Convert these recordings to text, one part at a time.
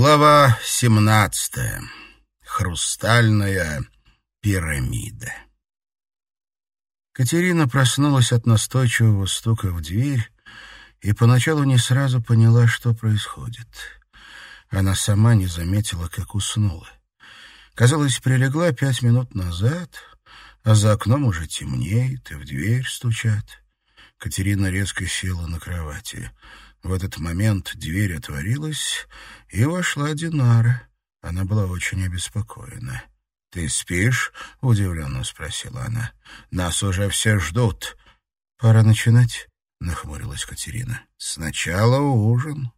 Глава 17. Хрустальная пирамида. Катерина проснулась от настойчивого стука в дверь и поначалу не сразу поняла, что происходит. Она сама не заметила, как уснула. Казалось, прилегла пять минут назад, а за окном уже темнеет и в дверь стучат. Катерина резко села на кровати. В этот момент дверь отворилась, и вошла Динара. Она была очень обеспокоена. «Ты спишь?» — удивленно спросила она. «Нас уже все ждут». «Пора начинать», — нахмурилась Катерина. «Сначала ужин.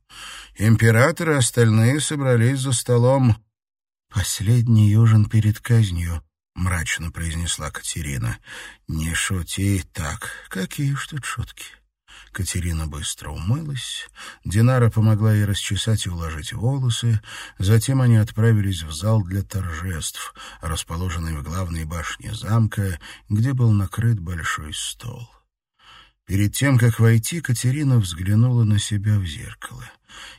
Император и остальные собрались за столом». «Последний ужин перед казнью», — мрачно произнесла Катерина. «Не шути так. Какие ж тут шутки?» Катерина быстро умылась. Динара помогла ей расчесать и уложить волосы. Затем они отправились в зал для торжеств, расположенный в главной башне замка, где был накрыт большой стол. Перед тем, как войти, Катерина взглянула на себя в зеркало.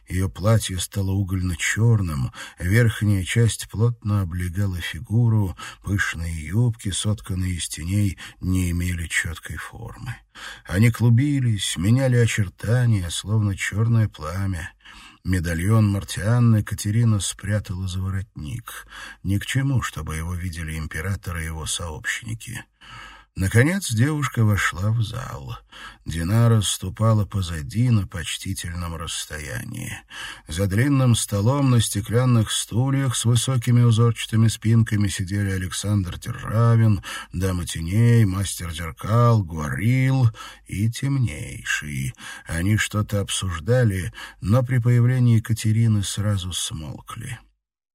Ее платье стало угольно-черным, верхняя часть плотно облегала фигуру, пышные юбки, сотканные из теней, не имели четкой формы. Они клубились, меняли очертания, словно черное пламя. Медальон Мартианны Катерина спрятала за воротник. Ни к чему, чтобы его видели император и его сообщники. Наконец девушка вошла в зал. Динара ступала позади на почтительном расстоянии. За длинным столом на стеклянных стульях с высокими узорчатыми спинками сидели Александр Державин, Дама Теней, Мастер Зеркал, Гуарил и Темнейший. Они что-то обсуждали, но при появлении Екатерины сразу смолкли.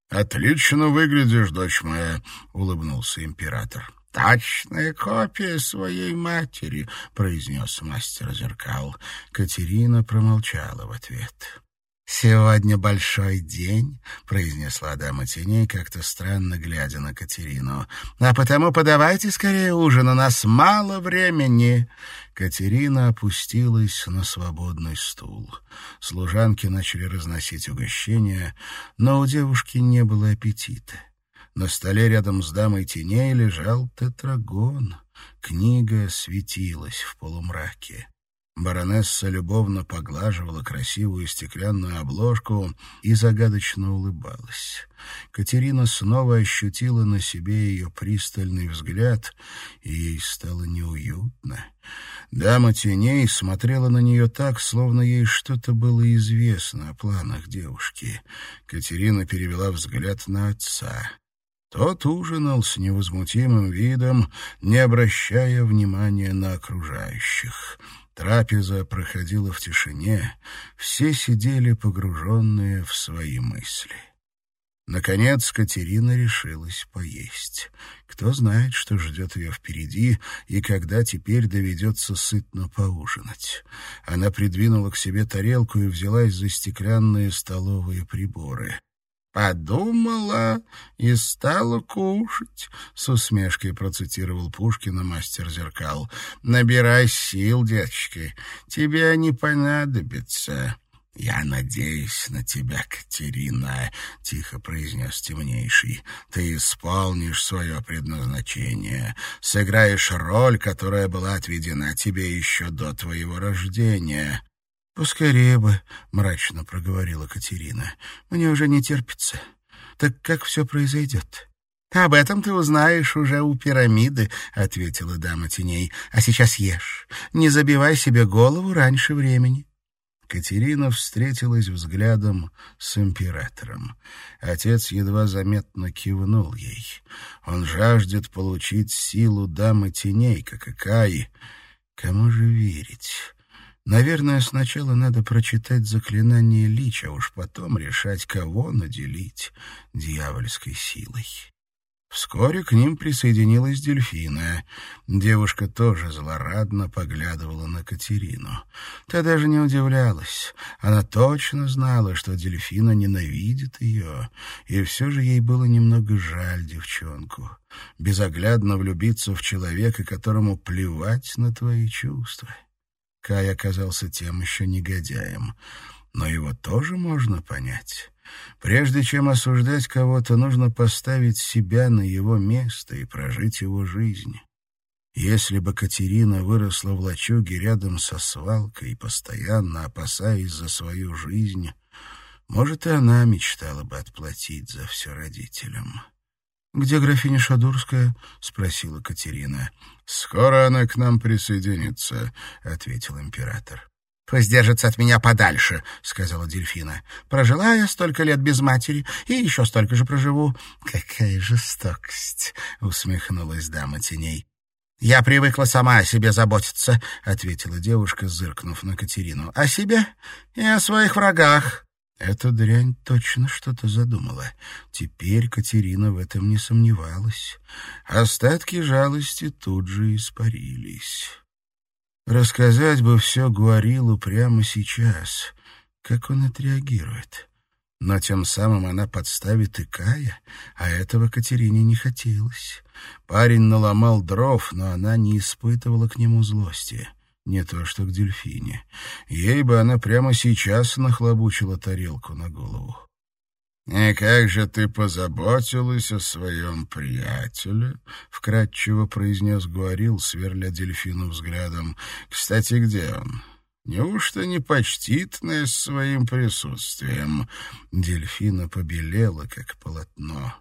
«Отлично выглядишь, дочь моя», — улыбнулся император. «Точная копия своей матери», — произнес мастер зеркал. Катерина промолчала в ответ. «Сегодня большой день», — произнесла дама теней, как-то странно глядя на Катерину. «А потому подавайте скорее ужин, у нас мало времени». Катерина опустилась на свободный стул. Служанки начали разносить угощения, но у девушки не было аппетита. На столе рядом с дамой теней лежал тетрагон. Книга светилась в полумраке. Баронесса любовно поглаживала красивую стеклянную обложку и загадочно улыбалась. Катерина снова ощутила на себе ее пристальный взгляд, и ей стало неуютно. Дама теней смотрела на нее так, словно ей что-то было известно о планах девушки. Катерина перевела взгляд на отца. Тот ужинал с невозмутимым видом, не обращая внимания на окружающих. Трапеза проходила в тишине, все сидели погруженные в свои мысли. Наконец Катерина решилась поесть. Кто знает, что ждет ее впереди и когда теперь доведется сытно поужинать. Она придвинула к себе тарелку и взялась за стеклянные столовые приборы. «Подумала и стала кушать», — с усмешкой процитировал Пушкина мастер зеркал. «Набирай сил, деточки, тебе они понадобятся». «Я надеюсь на тебя, Катерина», — тихо произнес темнейший. «Ты исполнишь свое предназначение, сыграешь роль, которая была отведена тебе еще до твоего рождения». «Поскорее бы», — мрачно проговорила Катерина. «Мне уже не терпится. Так как все произойдет?» «Об этом ты узнаешь уже у пирамиды», — ответила дама теней. «А сейчас ешь. Не забивай себе голову раньше времени». Катерина встретилась взглядом с императором. Отец едва заметно кивнул ей. Он жаждет получить силу дамы теней, как и Каи. Кому же верить? Наверное, сначала надо прочитать заклинание Лича, уж потом решать, кого наделить дьявольской силой. Вскоре к ним присоединилась дельфина. Девушка тоже злорадно поглядывала на Катерину. Та даже не удивлялась. Она точно знала, что дельфина ненавидит ее, и все же ей было немного жаль девчонку. Безоглядно влюбиться в человека, которому плевать на твои чувства. Кай оказался тем еще негодяем. но его тоже можно понять. Прежде чем осуждать кого-то, нужно поставить себя на его место и прожить его жизнь. Если бы Катерина выросла в лачуге рядом со свалкой, постоянно опасаясь за свою жизнь, может, и она мечтала бы отплатить за все родителям. «Где графиня Шадурская?» — спросила Катерина. «Скоро она к нам присоединится», — ответил император. «Пусть держится от меня подальше», — сказала Дельфина. «Прожила я столько лет без матери, и еще столько же проживу». «Какая жестокость!» — усмехнулась дама теней. «Я привыкла сама о себе заботиться», — ответила девушка, зыркнув на Катерину. «О себе и о своих врагах». Эта дрянь точно что-то задумала. Теперь Катерина в этом не сомневалась. Остатки жалости тут же испарились. Рассказать бы все Гуарилу прямо сейчас. Как он отреагирует? Но тем самым она подставит и Кая, а этого Катерине не хотелось. Парень наломал дров, но она не испытывала к нему злости. Не то что к дельфине. Ей бы она прямо сейчас нахлобучила тарелку на голову. «И как же ты позаботилась о своем приятеле?» — вкратчиво произнес Гуарил, сверля дельфину взглядом. «Кстати, где он? Неужто не почтит своим присутствием?» Дельфина побелела, как полотно.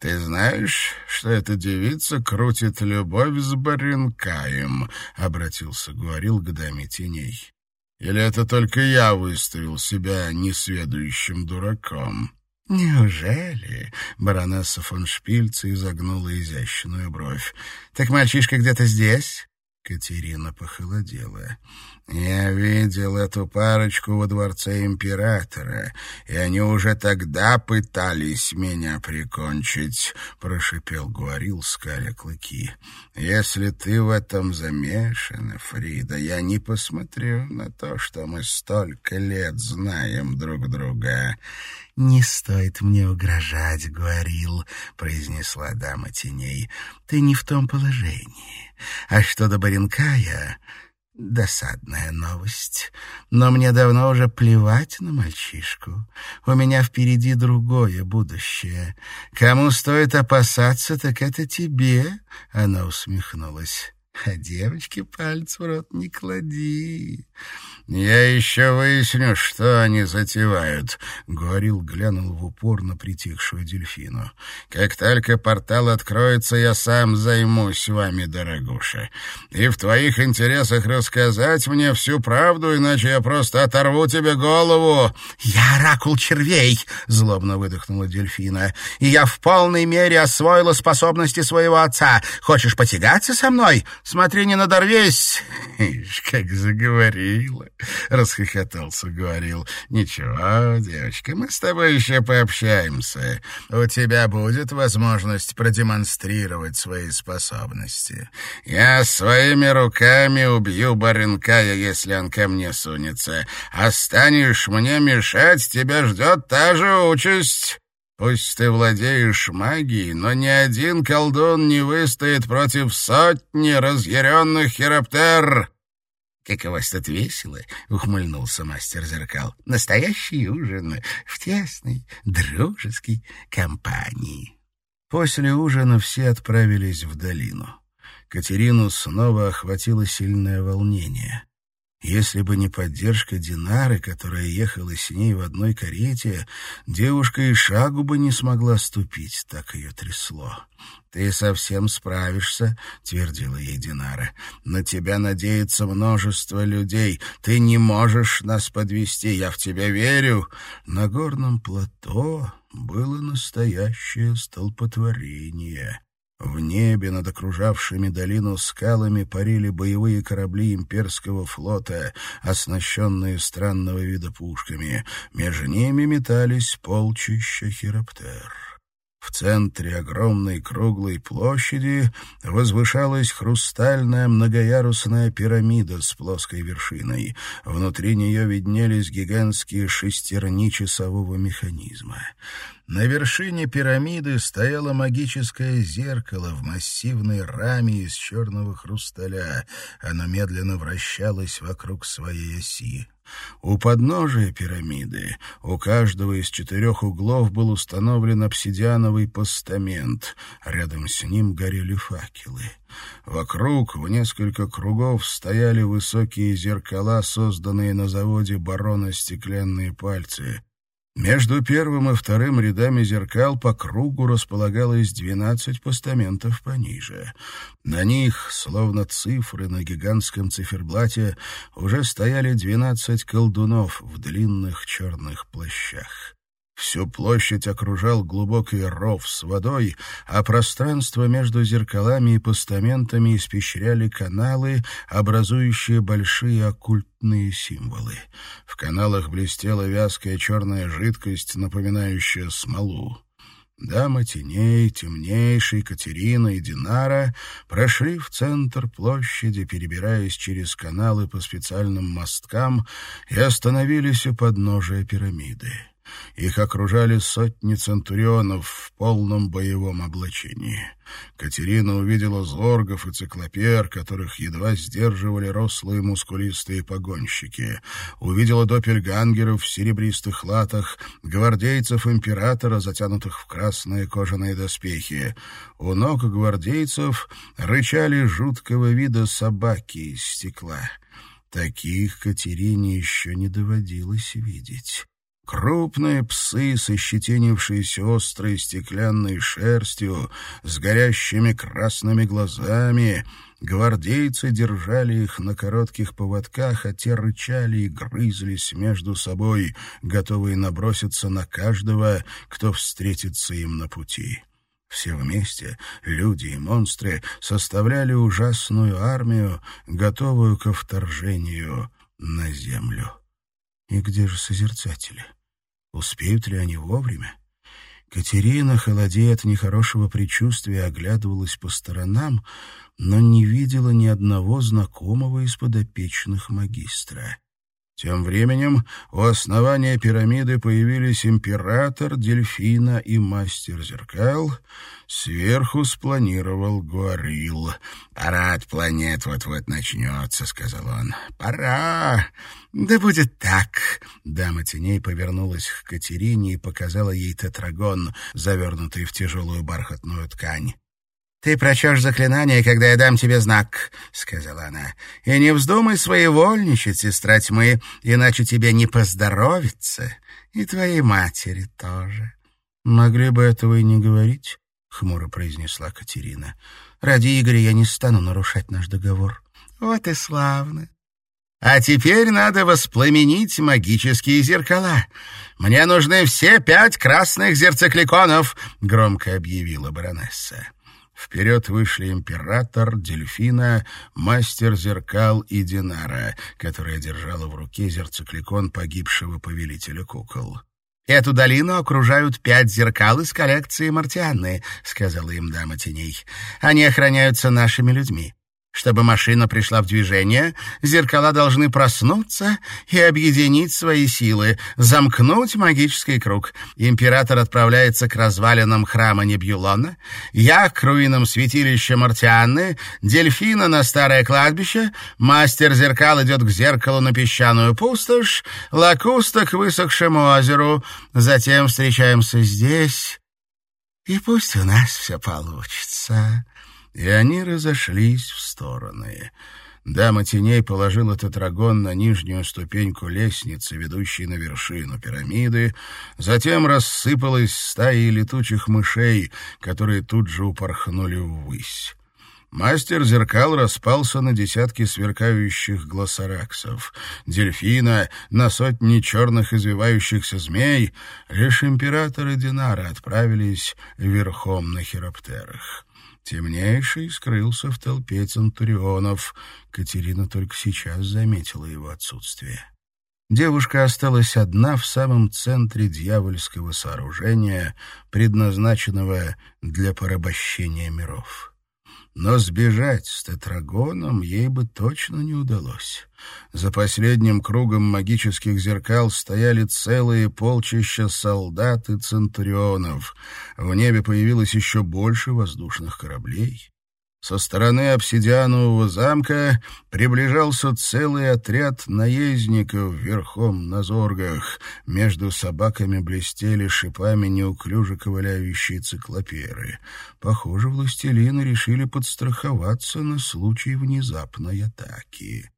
«Ты знаешь, что эта девица крутит любовь с Баренкаем?» — обратился Гуарил к даме теней. Или это только я выставил себя несведущим дураком? «Неужели?» — баронесса фон Шпильца изогнула изящную бровь. «Так мальчишка где-то здесь?» Катерина похолодела. «Я видел эту парочку во дворце императора, и они уже тогда пытались меня прикончить», — прошипел Гуарил, скаля клыки. «Если ты в этом замешана, Фрида, я не посмотрю на то, что мы столько лет знаем друг друга». «Не стоит мне угрожать, Гуарил», — произнесла дама теней. «Ты не в том положении. А что до Баренкая...» Досадная новость. Но мне давно уже плевать на мальчишку. У меня впереди другое будущее. Кому стоит опасаться, так это тебе, — она усмехнулась. А девочке палец в рот не клади. «Я еще выясню, что они затевают», — говорил, глянул в упор на притихшую дельфину. «Как только портал откроется, я сам займусь вами, дорогуша. И в твоих интересах рассказать мне всю правду, иначе я просто оторву тебе голову». «Я оракул червей», — злобно выдохнула дельфина, «и я в полной мере освоила способности своего отца. Хочешь потягаться со мной? Смотри, не надорвись». «Ишь, как заговорила». — расхохотался, говорил. «Ничего, девочка, мы с тобой еще пообщаемся. У тебя будет возможность продемонстрировать свои способности. Я своими руками убью Баренкая, если он ко мне сунется. А станешь мне мешать, тебя ждет та же участь». Пусть ты владеешь магией, но ни один колдун не выстоит против сотни разъяренных хироптер. «Как у вас тут весело!» — ухмыльнулся мастер зеркал. «Настоящий ужин в тесной, дружеской компании». После ужина все отправились в долину. Катерину снова охватило сильное волнение. Если бы не поддержка Динары, которая ехала с ней в одной карете, девушка и шагу бы не смогла ступить, так ее трясло. «Ты совсем справишься», — твердила ей Динара. «На тебя надеется множество людей. Ты не можешь нас подвести. Я в тебя верю». На горном плато было настоящее столпотворение. В небе над окружавшими долину скалами парили боевые корабли имперского флота, оснащенные странного вида пушками. Между ними метались полчища хироптер. В центре огромной круглой площади возвышалась хрустальная многоярусная пирамида с плоской вершиной. Внутри нее виднелись гигантские шестерни часового механизма. На вершине пирамиды стояло магическое зеркало в массивной раме из черного хрусталя. Оно медленно вращалось вокруг своей оси. У подножия пирамиды у каждого из четырех углов был установлен обсидиановый постамент. Рядом с ним горели факелы. Вокруг в несколько кругов стояли высокие зеркала, созданные на заводе барона «Стеклянные пальцы». Между первым и вторым рядами зеркал по кругу располагалось двенадцать постаментов пониже. На них, словно цифры на гигантском циферблате, уже стояли двенадцать колдунов в длинных черных плащах. Всю площадь окружал глубокий ров с водой, а пространство между зеркалами и постаментами испещряли каналы, образующие большие оккультные символы. В каналах блестела вязкая черная жидкость, напоминающая смолу. Дама теней, темнейший, Катерина и Динара прошли в центр площади, перебираясь через каналы по специальным мосткам, и остановились у подножия пирамиды. Их окружали сотни центурионов в полном боевом облачении. Катерина увидела зоргов и циклопер, которых едва сдерживали рослые мускулистые погонщики. Увидела допельгангеров в серебристых латах, гвардейцев императора, затянутых в красные кожаные доспехи. У ног гвардейцев рычали жуткого вида собаки из стекла. Таких Катерине еще не доводилось видеть. Крупные псы с ощетинившейся острой стеклянной шерстью, с горящими красными глазами. Гвардейцы держали их на коротких поводках, а те рычали и грызлись между собой, готовые наброситься на каждого, кто встретится им на пути. Все вместе, люди и монстры, составляли ужасную армию, готовую ко вторжению на землю. И где же созерцатели? Успеют ли они вовремя? Катерина, холодея от нехорошего предчувствия, оглядывалась по сторонам, но не видела ни одного знакомого из подопечных магистра. Тем временем у основания пирамиды появились император, дельфина и мастер зеркал. Сверху спланировал Гуарил. «Парад планет вот-вот начнется», — сказал он. «Пора! Да будет так!» Дама теней повернулась к Катерине и показала ей тетрагон, завернутый в тяжелую бархатную ткань. «Ты прочешь заклинание, когда я дам тебе знак», — сказала она. «И не вздумай своевольничать, сестра тьмы, иначе тебе не поздоровится, и твоей матери тоже». «Могли бы этого и не говорить», — хмуро произнесла Катерина. «Ради Игоря я не стану нарушать наш договор». «Вот и славно. А теперь надо воспламенить магические зеркала. Мне нужны все пять красных зерцекликонов», — громко объявила баронесса. Вперед вышли император, дельфина, мастер зеркал и Динара, которая держала в руке зерцекликон погибшего повелителя кукол. «Эту долину окружают пять зеркал из коллекции Мартианны», — сказала им дама теней. «Они охраняются нашими людьми. Чтобы машина пришла в движение, зеркала должны проснуться и объединить свои силы, замкнуть магический круг. Император отправляется к развалинам храма Небьюлона, я к руинам святилища Мартианны, дельфина на старое кладбище, мастер зеркал идет к зеркалу на песчаную пустошь, лакуста к высохшему озеру. Затем встречаемся здесь, и пусть у нас все получится» и они разошлись в стороны. Дама теней положила тетрагон на нижнюю ступеньку лестницы, ведущей на вершину пирамиды, затем рассыпалась стаи летучих мышей, которые тут же упорхнули ввысь. Мастер зеркал распался на десятки сверкающих глоссараксов, дельфина, на сотни черных извивающихся змей. Лишь император и Динара отправились верхом на хироптерах. Темнейший скрылся в толпе центурионов. Катерина только сейчас заметила его отсутствие. Девушка осталась одна в самом центре дьявольского сооружения, предназначенного для порабощения миров. Но сбежать с тетрагоном ей бы точно не удалось. За последним кругом магических зеркал стояли целые полчища солдат и центурионов. В небе появилось еще больше воздушных кораблей. Со стороны обсидианового замка приближался целый отряд наездников верхом на зоргах. Между собаками блестели шипами неуклюже ковыляющие циклоперы. Похоже, властелины решили подстраховаться на случай внезапной атаки.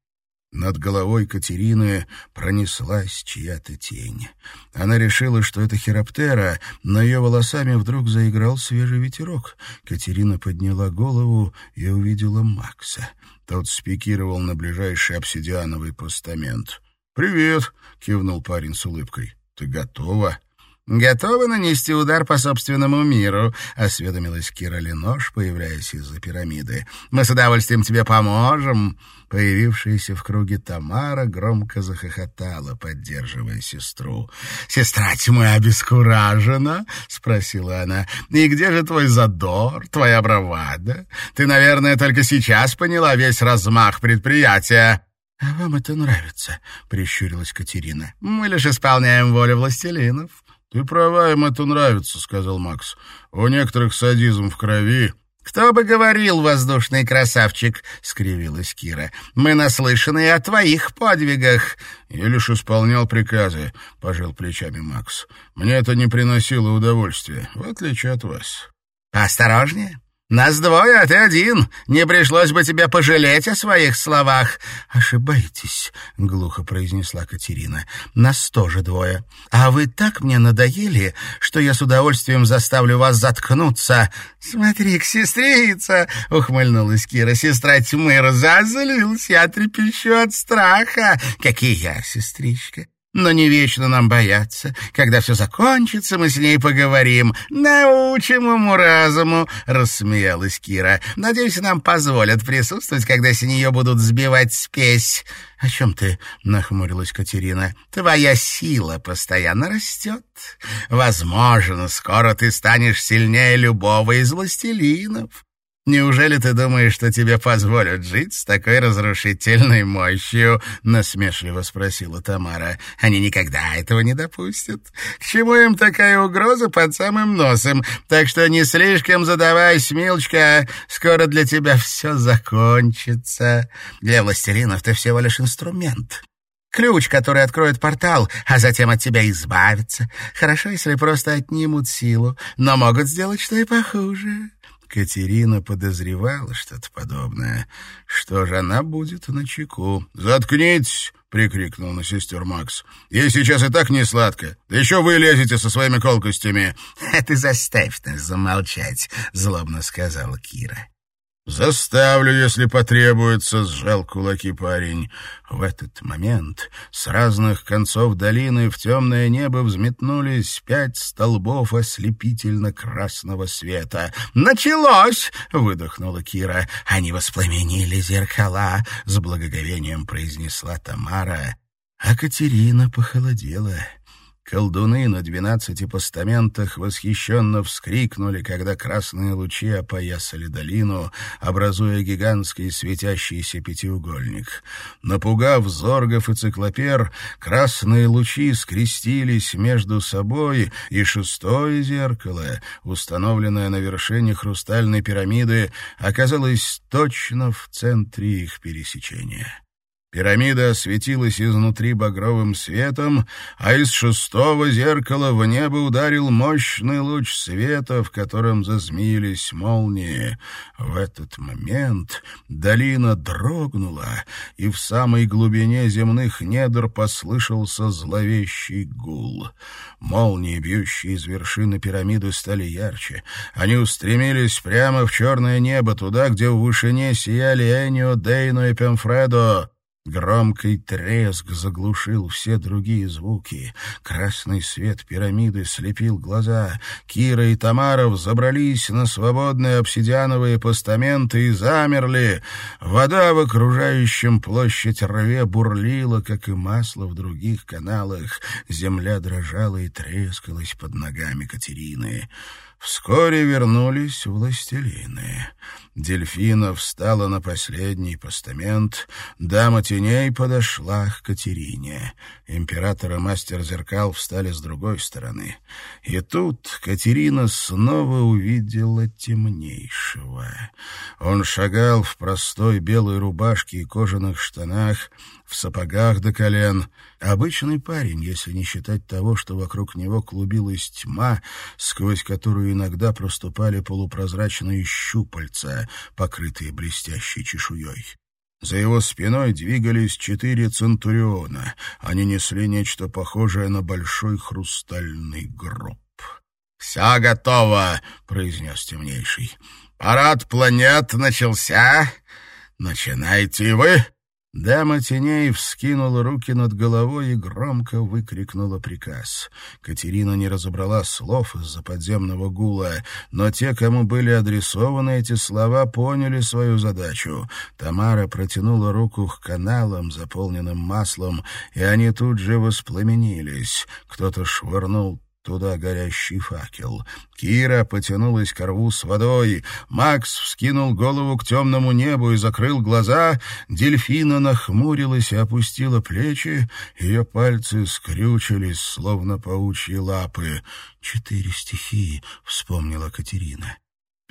Над головой Катерины пронеслась чья-то тень. Она решила, что это хироптера, но ее волосами вдруг заиграл свежий ветерок. Катерина подняла голову и увидела Макса. Тот спикировал на ближайший обсидиановый постамент. «Привет!» — кивнул парень с улыбкой. «Ты готова?» «Готова нанести удар по собственному миру?» — осведомилась Кира Ленош, появляясь из-за пирамиды. «Мы с удовольствием тебе поможем!» Появившаяся в круге Тамара громко захохотала, поддерживая сестру. «Сестра тьмы обескуражена?» — спросила она. «И где же твой задор, твоя бравада? Ты, наверное, только сейчас поняла весь размах предприятия». «А вам это нравится?» — прищурилась Катерина. «Мы лишь исполняем волю властелинов». «Ты права, им это нравится», — сказал Макс. «У некоторых садизм в крови». «Кто бы говорил, воздушный красавчик!» — скривилась Кира. «Мы наслышаны о твоих подвигах!» «Я лишь исполнял приказы», — пожал плечами Макс. «Мне это не приносило удовольствия, в отличие от вас». «Осторожнее! Нас двое, а ты один. Не пришлось бы тебе пожалеть о своих словах. Ошибаетесь, глухо произнесла Катерина. Нас тоже двое. А вы так мне надоели, что я с удовольствием заставлю вас заткнуться. Смотри, к сестрица, ухмыльнулась Кира. Сестра тьмы разозлилась, я трепещу от страха. Какие я, сестричка. Но не вечно нам бояться. Когда все закончится, мы с ней поговорим. Научим уму-разуму, — рассмеялась Кира. Надеюсь, нам позволят присутствовать, когда с нее будут сбивать спесь. — О чем ты? — нахмурилась Катерина. — Твоя сила постоянно растет. Возможно, скоро ты станешь сильнее любого из властелинов. «Неужели ты думаешь, что тебе позволят жить с такой разрушительной мощью?» — насмешливо спросила Тамара. «Они никогда этого не допустят. К чему им такая угроза под самым носом? Так что не слишком задавайся, милочка. Скоро для тебя все закончится. Для властелинов ты всего лишь инструмент». Ключ, который откроет портал, а затем от тебя избавится. Хорошо, если просто отнимут силу, но могут сделать что и похуже. Катерина подозревала что-то подобное. Что же она будет на чеку? «Заткнитесь!» — прикрикнул на сестер Макс. «Ей сейчас и так не сладко. Да еще вы лезете со своими колкостями!» «А ты заставь нас замолчать!» — злобно сказала Кира. «Заставлю, если потребуется», — сжал кулаки парень. В этот момент с разных концов долины в темное небо взметнулись пять столбов ослепительно-красного света. «Началось!» — выдохнула Кира. «Они воспламенили зеркала», — с благоговением произнесла Тамара. А Катерина похолодела. Колдуны на двенадцати постаментах восхищенно вскрикнули, когда красные лучи опоясали долину, образуя гигантский светящийся пятиугольник. Напугав зоргов и циклопер, красные лучи скрестились между собой, и шестое зеркало, установленное на вершине хрустальной пирамиды, оказалось точно в центре их пересечения. Пирамида осветилась изнутри багровым светом, а из шестого зеркала в небо ударил мощный луч света, в котором зазмеились молнии. В этот момент долина дрогнула, и в самой глубине земных недр послышался зловещий гул. Молнии, бьющие из вершины пирамиды, стали ярче. Они устремились прямо в черное небо, туда, где в вышине сияли Энио, Дейно и Пемфредо. Громкий треск заглушил все другие звуки. Красный свет пирамиды слепил глаза. Кира и Тамаров забрались на свободные обсидиановые постаменты и замерли. Вода в окружающем площадь рве бурлила, как и масло в других каналах. Земля дрожала и трескалась под ногами Катерины. Вскоре вернулись властелины. Дельфина встала на последний постамент, дама теней подошла к Катерине. Император и мастер зеркал встали с другой стороны. И тут Катерина снова увидела темнейшего. Он шагал в простой белой рубашке и кожаных штанах, в сапогах до колен. Обычный парень, если не считать того, что вокруг него клубилась тьма, сквозь которую иногда проступали полупрозрачные щупальца, покрытые блестящей чешуей. За его спиной двигались четыре центуриона. Они несли нечто похожее на большой хрустальный гроб. «Все готово», — произнес темнейший. «Парад планет начался. Начинайте вы». Дама теней вскинула руки над головой и громко выкрикнула приказ. Катерина не разобрала слов из-за подземного гула, но те, кому были адресованы эти слова, поняли свою задачу. Тамара протянула руку к каналам, заполненным маслом, и они тут же воспламенились. Кто-то швырнул туда горящий факел. Кира потянулась к рву с водой. Макс вскинул голову к темному небу и закрыл глаза. Дельфина нахмурилась и опустила плечи. Ее пальцы скрючились, словно паучьи лапы. «Четыре стихии», — вспомнила Катерина.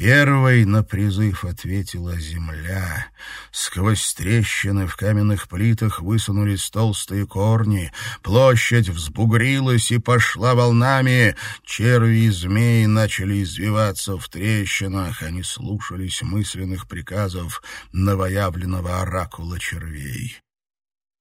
Первой на призыв ответила земля. Сквозь трещины в каменных плитах высунулись толстые корни. Площадь взбугрилась и пошла волнами. Черви и змеи начали извиваться в трещинах. Они слушались мысленных приказов новоявленного оракула червей.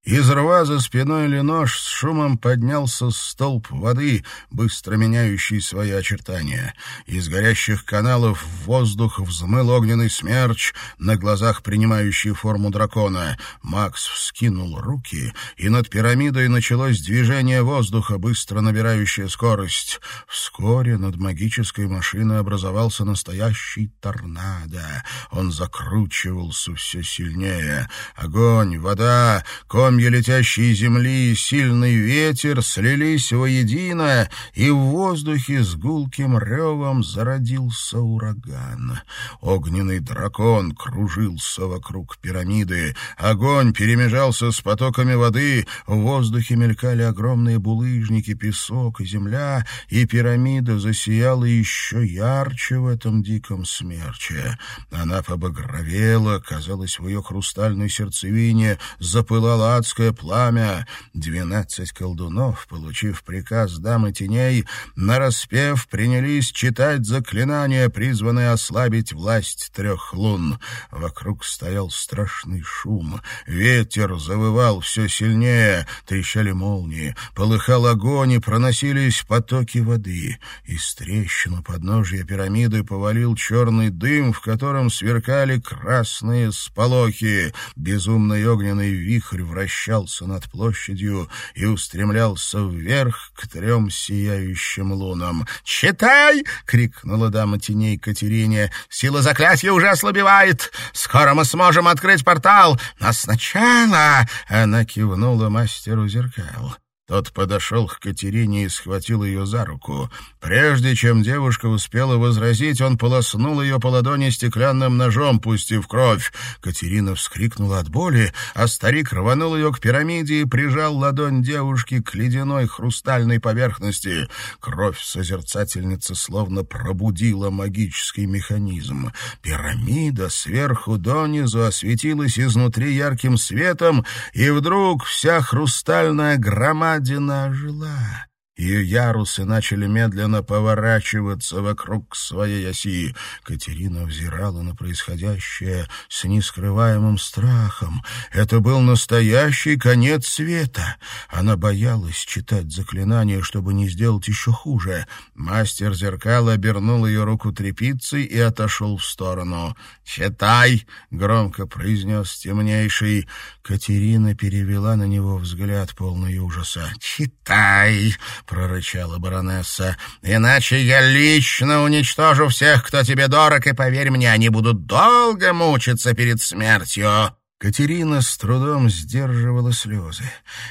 Из рва за спиной Ленош с шумом поднялся столб воды, быстро меняющий свои очертания. Из горящих каналов в воздух взмыл огненный смерч, на глазах принимающий форму дракона. Макс вскинул руки, и над пирамидой началось движение воздуха, быстро набирающее скорость. Вскоре над магической машиной образовался настоящий торнадо. Он закручивался все сильнее. Огонь, вода, комья комья летящей земли и сильный ветер слились воедино, и в воздухе с гулким ревом зародился ураган. Огненный дракон кружился вокруг пирамиды, огонь перемежался с потоками воды, в воздухе мелькали огромные булыжники, песок и земля, и пирамида засияла еще ярче в этом диком смерче. Она побагровела, казалось, в ее хрустальной сердцевине запылала адское пламя. Двенадцать колдунов, получив приказ дамы теней, нараспев принялись читать заклинания, призванные ослабить власть трех лун. Вокруг стоял страшный шум. Ветер завывал все сильнее, трещали молнии, полыхал огонь и проносились потоки воды. Из трещины подножья пирамиды повалил черный дым, в котором сверкали красные сполохи. Безумный огненный вихрь вращался вращался над площадью и устремлялся вверх к трем сияющим лунам. «Читай!» — крикнула дама теней Катерине. «Сила заклятия уже ослабевает! Скоро мы сможем открыть портал! Но сначала...» — она кивнула мастеру зеркал. Тот подошел к Катерине и схватил ее за руку. Прежде чем девушка успела возразить, он полоснул ее по ладони стеклянным ножом, пустив кровь. Катерина вскрикнула от боли, а старик рванул ее к пирамиде и прижал ладонь девушки к ледяной хрустальной поверхности. Кровь созерцательницы словно пробудила магический механизм. Пирамида сверху донизу осветилась изнутри ярким светом, и вдруг вся хрустальная громада Гадина ожила. Ее ярусы начали медленно поворачиваться вокруг своей оси. Катерина взирала на происходящее с нескрываемым страхом. Это был настоящий конец света. Она боялась читать заклинания, чтобы не сделать еще хуже. Мастер зеркала обернул ее руку тряпицей и отошел в сторону. «Читай!» — громко произнес темнейший. Катерина перевела на него взгляд полный ужаса. «Читай!» Прорычала баронесса. «Иначе я лично уничтожу всех, кто тебе дорог, и, поверь мне, они будут долго мучиться перед смертью». Катерина с трудом сдерживала слезы.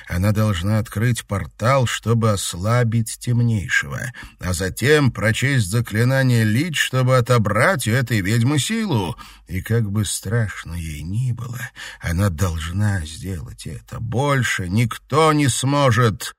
Она должна открыть портал, чтобы ослабить темнейшего, а затем прочесть заклинание лить, чтобы отобрать у этой ведьмы силу. И как бы страшно ей ни было, она должна сделать это. Больше никто не сможет.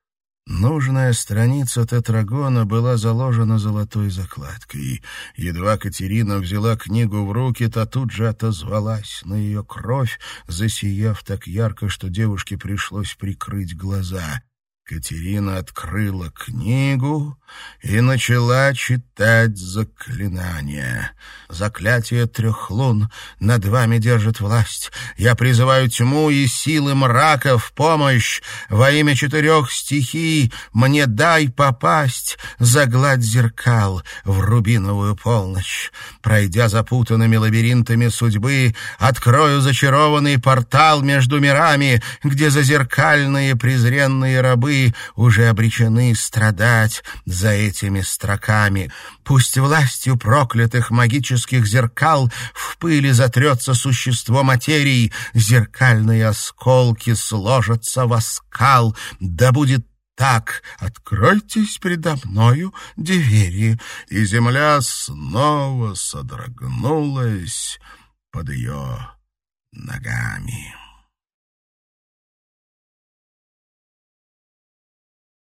Нужная страница тетрагона была заложена золотой закладкой. Едва Катерина взяла книгу в руки, та тут же отозвалась на ее кровь, засияв так ярко, что девушке пришлось прикрыть глаза. Катерина открыла книгу и начала читать заклинание. «Заклятие трех лун над вами держит власть. Я призываю тьму и силы мрака в помощь. Во имя четырех стихий мне дай попасть, загладь зеркал в рубиновую полночь. Пройдя запутанными лабиринтами судьбы, открою зачарованный портал между мирами, где зазеркальные презренные рабы уже обречены страдать за этими строками. Пусть властью проклятых магических зеркал в пыли затрется существо материи, зеркальные осколки сложатся в оскал, да будет так, откройтесь предо мною двери, и земля снова содрогнулась под ее ногами.